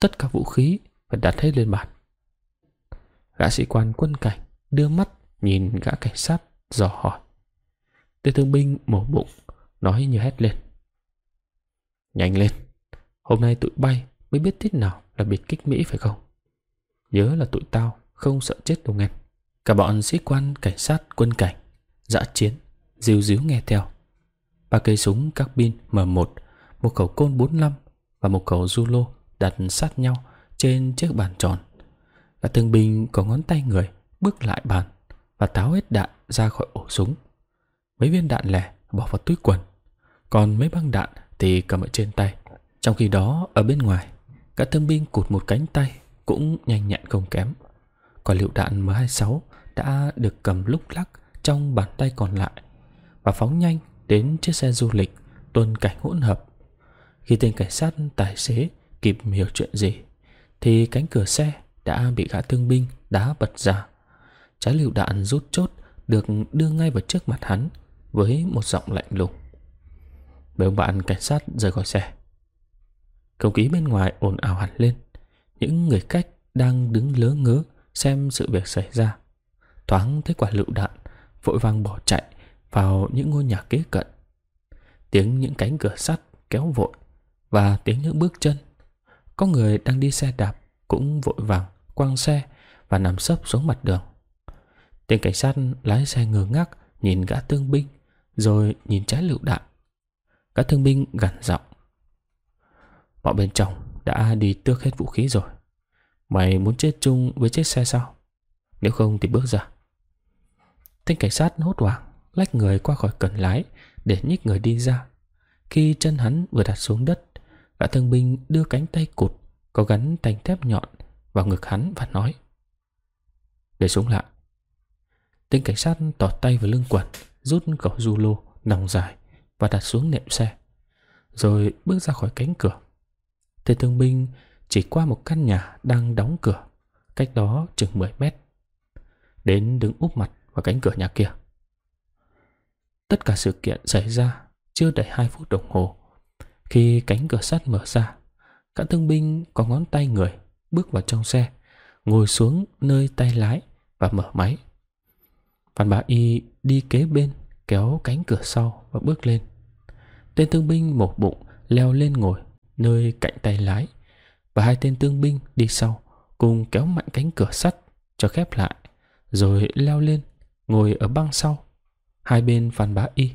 tất cả vũ khí phải đặt hết lên bàn. Gã sĩ quan quân cảnh đưa mắt nhìn gã cảnh sát dò hỏi. Tên thương binh mổ bụng nói như hét lên. Nhanh lên, hôm nay tụi bay mới biết thế nào là biệt kích Mỹ phải không? Nhớ là tụi tao không sợ chết đâu nghe. Cả bọn sĩ quan cảnh sát quân cảnh, dã chiến, diêu díu nghe theo. Ba cây súng các pin M1, một khẩu côn 45 và một khẩu Zulo đặt sát nhau trên chiếc bàn tròn. Cả thương binh có ngón tay người bước lại bàn và tháo hết đạn ra khỏi ổ súng. Mấy viên đạn lẻ bỏ vào túi quần, còn mấy băng đạn thì cầm ở trên tay. Trong khi đó, ở bên ngoài, các thương binh cụt một cánh tay cũng nhanh nhẹn không kém. Quả lựu đạn M26 đã được cầm lúc lắc trong bàn tay còn lại và phóng nhanh đến chiếc xe du lịch tuần cảnh hỗn hợp. Khi tên cảnh sát tài xế kịp hiểu chuyện gì, thì cánh cửa xe đã bị gã thương binh đá bật ra. Trái lựu đạn rút chốt được đưa ngay vào trước mặt hắn với một giọng lạnh lùng. Mấy ông bạn cảnh sát rời khỏi xe. Không khí bên ngoài ồn ào hẳn lên. Những người cách đang đứng lớ ngớ xem sự việc xảy ra. Thoáng thấy quả lựu đạn, vội vàng bỏ chạy vào những ngôi nhà kế cận. Tiếng những cánh cửa sắt kéo vội và tiếng những bước chân. Có người đang đi xe đạp cũng vội vàng quăng xe và nằm sấp xuống mặt đường. Tên cảnh sát lái xe ngơ ngác nhìn gã thương binh rồi nhìn trái lựu đạn. Gã thương binh gằn giọng. Bọn bên trong đã đi tước hết vũ khí rồi. Mày muốn chết chung với chiếc xe sao? Nếu không thì bước ra. Tên cảnh sát hốt hoảng lách người qua khỏi cần lái để nhích người đi ra. Khi chân hắn vừa đặt xuống đất, gã thương binh đưa cánh tay cụt có gắn thanh thép nhọn vào ngực hắn và nói Để xuống lại. Tên cảnh sát tỏ tay vào lưng quần, rút khẩu du lô nòng dài và đặt xuống nệm xe, rồi bước ra khỏi cánh cửa. Tên thương binh chỉ qua một căn nhà đang đóng cửa, cách đó chừng 10 mét. Đến đứng úp mặt vào cánh cửa nhà kia. Tất cả sự kiện xảy ra chưa đầy 2 phút đồng hồ. Khi cánh cửa sắt mở ra, cả thương binh có ngón tay người bước vào trong xe, ngồi xuống nơi tay lái và mở máy. Phan Bá Y đi kế bên, kéo cánh cửa sau và bước lên. Tên thương binh một bụng leo lên ngồi nơi cạnh tay lái và hai tên thương binh đi sau cùng kéo mạnh cánh cửa sắt cho khép lại rồi leo lên ngồi ở băng sau hai bên Phan Bá Y.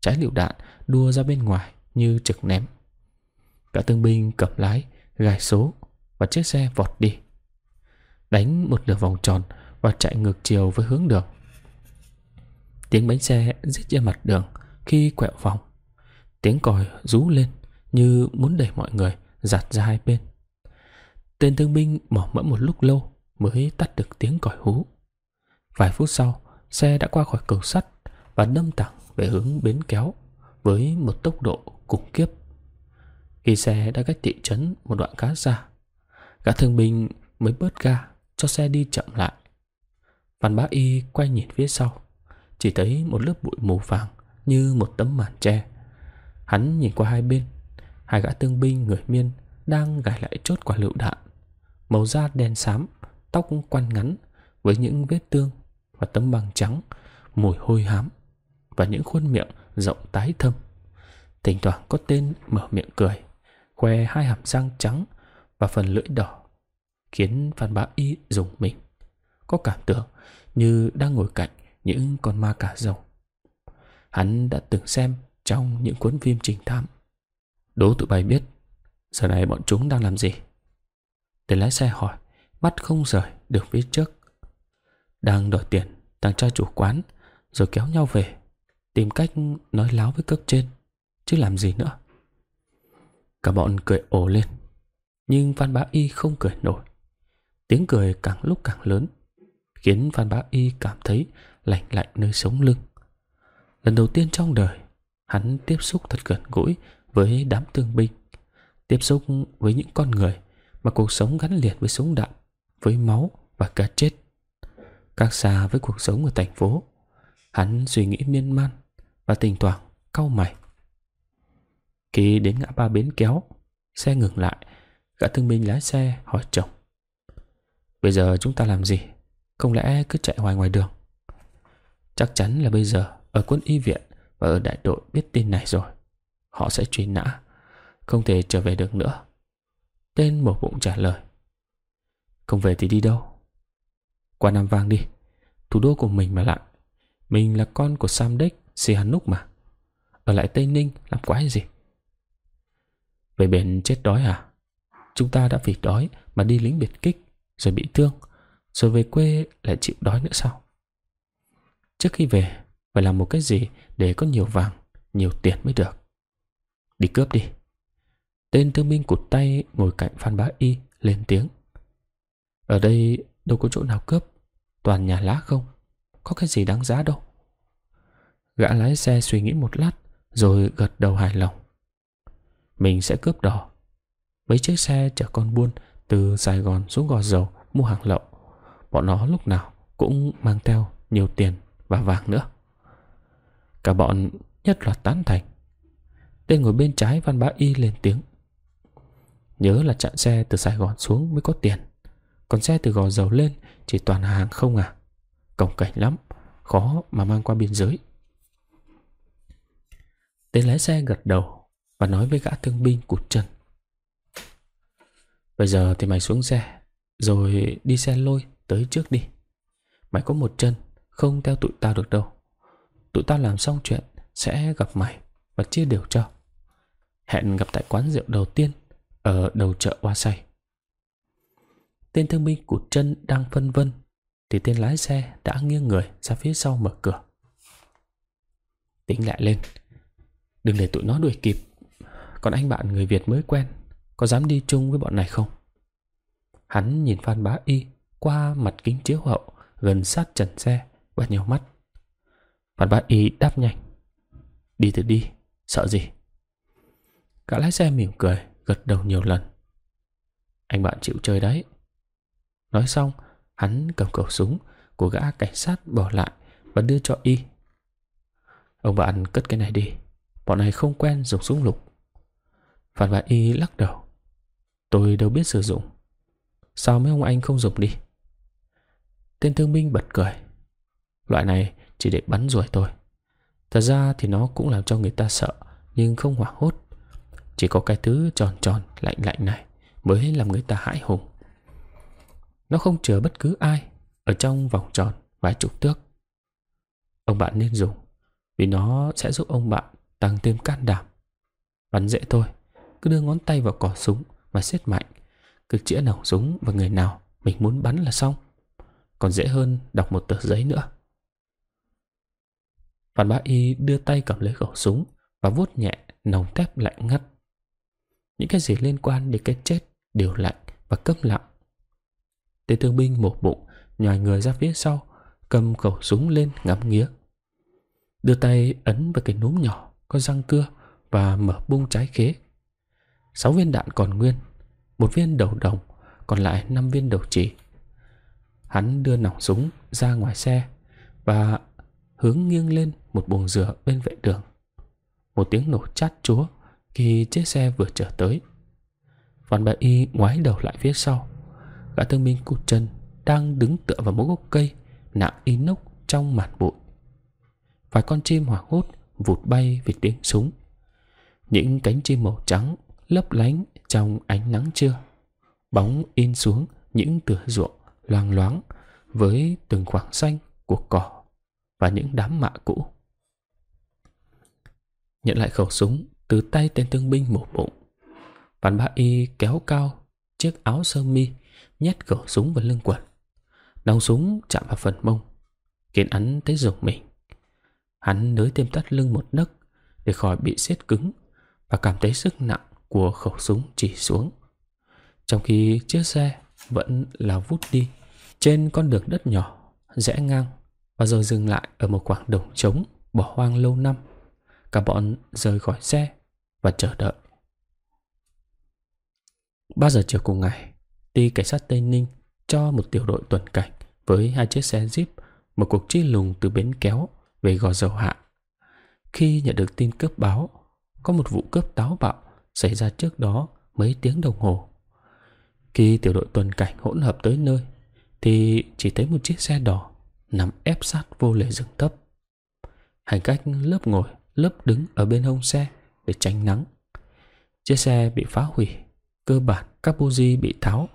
Trái lựu đạn đua ra bên ngoài như trực ném. Cả thương binh cầm lái, gài số và chiếc xe vọt đi. Đánh một đường vòng tròn và chạy ngược chiều với hướng đường. Tiếng bánh xe rít trên mặt đường khi quẹo vòng. Tiếng còi rú lên như muốn đẩy mọi người giặt ra hai bên. Tên thương binh bỏ mẫm một lúc lâu mới tắt được tiếng còi hú. Vài phút sau, xe đã qua khỏi cầu sắt và đâm thẳng về hướng bến kéo với một tốc độ khủng khiếp. Khi xe đã cách thị trấn một đoạn khá xa, gã thương binh mới bớt ga cho xe đi chậm lại. Văn bá y quay nhìn phía sau, chỉ thấy một lớp bụi mù vàng như một tấm màn tre. Hắn nhìn qua hai bên, hai gã thương binh người miên đang gài lại chốt quả lựu đạn. Màu da đen xám, tóc quăn ngắn với những vết tương và tấm bằng trắng, mùi hôi hám và những khuôn miệng rộng tái thâm. Thỉnh thoảng có tên mở miệng cười, khoe hai hàm răng trắng và phần lưỡi đỏ, khiến Phan Bá Y dùng mình. Có cảm tưởng như đang ngồi cạnh những con ma cà rồng. Hắn đã từng xem trong những cuốn phim trình thám. Đố tụi bay biết, giờ này bọn chúng đang làm gì? Tên lái xe hỏi, mắt không rời được phía trước. Đang đòi tiền, đang trai chủ quán, rồi kéo nhau về Tìm cách nói láo với cấp trên Chứ làm gì nữa. Cả bọn cười ồ lên, Nhưng Phan Bá Y không cười nổi. Tiếng cười càng lúc càng lớn, Khiến Phan Bá Y cảm thấy lạnh lạnh nơi sống lưng. Lần đầu tiên trong đời, Hắn tiếp xúc thật gần gũi với đám thương binh, Tiếp xúc với những con người Mà cuộc sống gắn liền với súng đạn, Với máu và cá chết. Khác xa với cuộc sống ở thành phố, Hắn suy nghĩ miên man và thỉnh thoảng cau mày. Khi đến ngã ba bến kéo, xe ngừng lại, gã thương binh lái xe hỏi chồng. Bây giờ chúng ta làm gì? Không lẽ cứ chạy hoài ngoài đường? Chắc chắn là bây giờ ở quân y viện và ở đại đội biết tin này rồi. Họ sẽ truy nã, không thể trở về được nữa. Tên một bụng trả lời. Không về thì đi đâu? Qua Nam Vang đi, thủ đô của mình mà lại. Mình là con của Samdech Sihanouk mà. Ở lại Tây Ninh làm quái gì? Về bền chết đói à? Chúng ta đã vì đói mà đi lính biệt kích, rồi bị thương, rồi về quê lại chịu đói nữa sao? Trước khi về, phải làm một cái gì để có nhiều vàng, nhiều tiền mới được. Đi cướp đi. Tên thương minh cụt tay ngồi cạnh Phan Bá Y lên tiếng. Ở đây đâu có chỗ nào cướp, toàn nhà lá không, có cái gì đáng giá đâu. Gã lái xe suy nghĩ một lát rồi gật đầu hài lòng. Mình sẽ cướp đỏ. Mấy chiếc xe chở con buôn từ Sài Gòn xuống Gò Dầu mua hàng lậu. Bọn nó lúc nào cũng mang theo nhiều tiền và vàng nữa. Cả bọn nhất loạt tán thành. Tên ngồi bên trái Văn Bá Y lên tiếng. Nhớ là chặn xe từ Sài Gòn xuống mới có tiền. Còn xe từ Gò Dầu lên chỉ toàn hàng không à. Cổng cảnh lắm, khó mà mang qua biên giới. Tên lái xe gật đầu và nói với gã thương binh cụt chân. Bây giờ thì mày xuống xe, rồi đi xe lôi tới trước đi. Mày có một chân, không theo tụi tao được đâu. Tụi tao làm xong chuyện sẽ gặp mày và chia đều cho. Hẹn gặp tại quán rượu đầu tiên ở đầu chợ Hoa Say. Tên thương binh cụt chân đang phân vân thì tên lái xe đã nghiêng người ra phía sau mở cửa. Tính lại lên, đừng để tụi nó đuổi kịp. Còn anh bạn người Việt mới quen, có dám đi chung với bọn này không? Hắn nhìn Phan Bá Y qua mặt kính chiếu hậu gần sát trần xe và nhiều mắt. Phan Bá Y đáp nhanh. Đi thì đi, sợ gì? Cả lái xe mỉm cười, gật đầu nhiều lần. Anh bạn chịu chơi đấy. Nói xong, hắn cầm khẩu súng của gã cảnh sát bỏ lại và đưa cho Y. Ông bạn cất cái này đi, bọn này không quen dùng súng lục. Phan Bá Y lắc đầu. Tôi đâu biết sử dụng. Sao mấy ông anh không dùng đi? Tên thương binh bật cười. Loại này chỉ để bắn ruồi thôi. Thật ra thì nó cũng làm cho người ta sợ nhưng không hoảng hốt. Chỉ có cái thứ tròn tròn lạnh lạnh này mới làm người ta hãi hùng. Nó không chừa bất cứ ai ở trong vòng tròn vài chục thước. Ông bạn nên dùng vì nó sẽ giúp ông bạn tăng thêm can đảm. Bắn dễ thôi, cứ đưa ngón tay vào cò súng và siết mạnh, cứ chĩa nòng súng vào người nào mình muốn bắn là xong. Còn dễ hơn đọc một tờ giấy nữa. Phan Bá Y đưa tay cầm lấy khẩu súng và vuốt nhẹ nòng thép lạnh ngắt. Những cái gì liên quan đến cái chết đều lạnh và câm lặng. Tên thương binh một bụng nhòi người ra phía sau, cầm khẩu súng lên ngắm nghía. Đưa tay ấn vào cái núm nhỏ có răng cưa và mở bung trái khế. Sáu viên đạn còn nguyên, một viên đầu đồng, còn lại năm viên đầu chỉ. Hắn đưa nòng súng ra ngoài xe và hướng nghiêng lên một buồng dừa bên vệ đường. Một tiếng nổ chát chúa khi chiếc xe vừa trở tới. Phan Bà Y ngoái đầu lại phía sau. Gã thương binh cụt chân đang đứng tựa vào một gốc cây nặng inox trong màn bụi. Vài con chim hoảng hốt vụt bay vì tiếng súng. Những cánh chim màu trắng lấp lánh trong ánh nắng trưa. Bóng in xuống những tửa ruộng loang loáng với từng khoảng xanh của cỏ và những đám mạ cũ. Nhận lại khẩu súng từ tay tên thương binh mổ bụng. Phan Bá Y kéo cao chiếc áo sơ mi, nhét khẩu súng vào lưng quần. Nòng súng chạm vào phần mông. Kiên ắn thấy rùng mình. Hắn nới thêm tắt lưng một nấc để khỏi bị siết cứng và cảm thấy sức nặng của khẩu súng chỉ xuống. Trong khi chiếc xe vẫn là vút đi trên con đường đất nhỏ, rẽ ngang và rồi dừng lại ở một khoảng đồng trống bỏ hoang lâu năm. Cả bọn rời khỏi xe và chờ đợi. 3 giờ chiều cùng ngày, ty cảnh sát Tây Ninh cho một tiểu đội tuần cảnh với hai chiếc xe Jeep một cuộc truy lùng từ bến kéo về gò dầu hạ. Khi nhận được tin cướp báo, có một vụ cướp táo bạo xảy ra trước đó mấy tiếng đồng hồ. Khi tiểu đội tuần cảnh hỗn hợp tới nơi, thì chỉ thấy một chiếc xe đỏ nằm ép sát vô lề rừng thấp. Hành khách lớp ngồi, lớp đứng ở bên hông xe để tránh nắng. Chiếc xe bị phá hủy, cơ bản các buji bị tháo,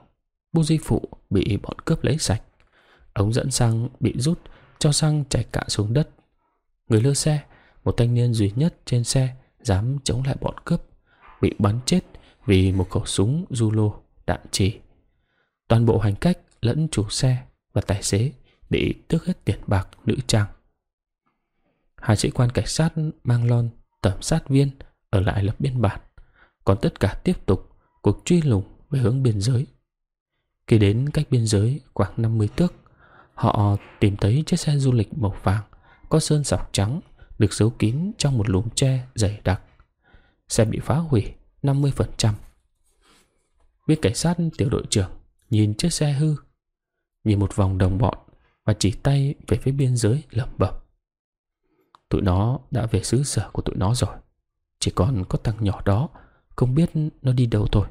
buji phụ bị bọn cướp lấy sạch. Ống dẫn xăng bị rút cho xăng chảy cạn xuống đất. Người lơ xe, một thanh niên duy nhất trên xe dám chống lại bọn cướp, bị bắn chết vì một khẩu súng Zulu đạn chỉ. Toàn bộ hành khách lẫn chủ xe và tài xế bị tước hết tiền bạc nữ trang. Hai sĩ quan cảnh sát mang lon tẩm sát viên ở lại lập biên bản, còn tất cả tiếp tục cuộc truy lùng về hướng biên giới. Khi đến cách biên giới khoảng 50 thước, họ tìm thấy chiếc xe du lịch màu vàng có sơn sọc trắng được giấu kín trong một lùm tre dày đặc. Xe bị phá hủy 50%. Viên cảnh sát tiểu đội trưởng nhìn chiếc xe hư, nhìn một vòng đồng bọn và chỉ tay về phía biên giới lẩm bẩm. Tụi nó đã về xứ sở của tụi nó rồi. Chỉ còn có thằng nhỏ đó không biết nó đi đâu thôi.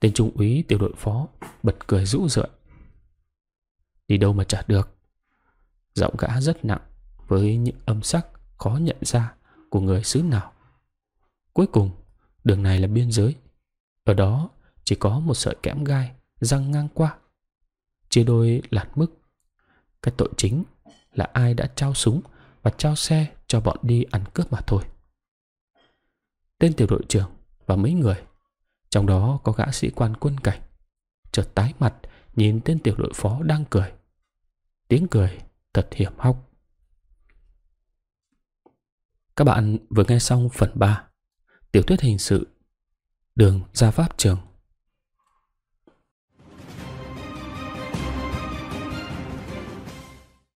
Tên trung úy tiểu đội phó bật cười rũ rượi. Đi đâu mà chả được. Giọng gã rất nặng với những âm sắc khó nhận ra của người xứ nào. Cuối cùng, đường này là biên giới. Ở đó chỉ có một sợi kẽm gai răng ngang qua. Chia đôi lạt mức. Cái tội chính là ai đã trao súng và trao xe cho bọn đi ăn cướp mà thôi. Tên tiểu đội trưởng và mấy người, trong đó có gã sĩ quan quân cảnh, chợt tái mặt nhìn tên tiểu đội phó đang cười. Tiếng cười thật hiểm hóc. Các bạn vừa nghe xong phần 3 Tiểu thuyết hình sự Đường ra pháp trường.